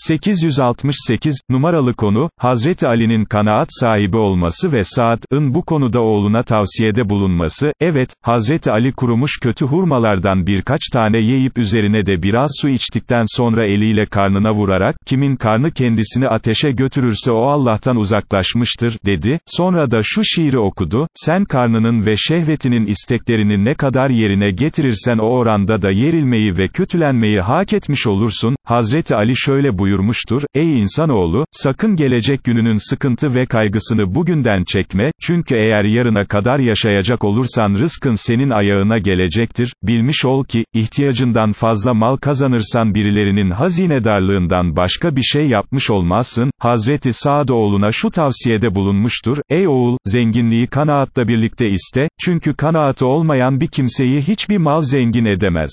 868, numaralı konu, Hazreti Ali'nin kanaat sahibi olması ve Saad'ın bu konuda oğluna tavsiyede bulunması, evet, Hazreti Ali kurumuş kötü hurmalardan birkaç tane yiyip üzerine de biraz su içtikten sonra eliyle karnına vurarak, kimin karnı kendisini ateşe götürürse o Allah'tan uzaklaşmıştır, dedi, sonra da şu şiiri okudu, sen karnının ve şehvetinin isteklerini ne kadar yerine getirirsen o oranda da yerilmeyi ve kötülenmeyi hak etmiş olursun, Hazreti Ali şöyle buyurmuştur, ey insanoğlu, sakın gelecek gününün sıkıntı ve kaygısını bugünden çekme, çünkü eğer yarına kadar yaşayacak olursan rızkın senin ayağına gelecektir, bilmiş ol ki, ihtiyacından fazla mal kazanırsan birilerinin hazinedarlığından başka bir şey yapmış olmazsın, Hazreti Sa'd oğluna şu tavsiyede bulunmuştur, ey oğul, zenginliği kanaatla birlikte iste, çünkü kanaatı olmayan bir kimseyi hiçbir mal zengin edemez.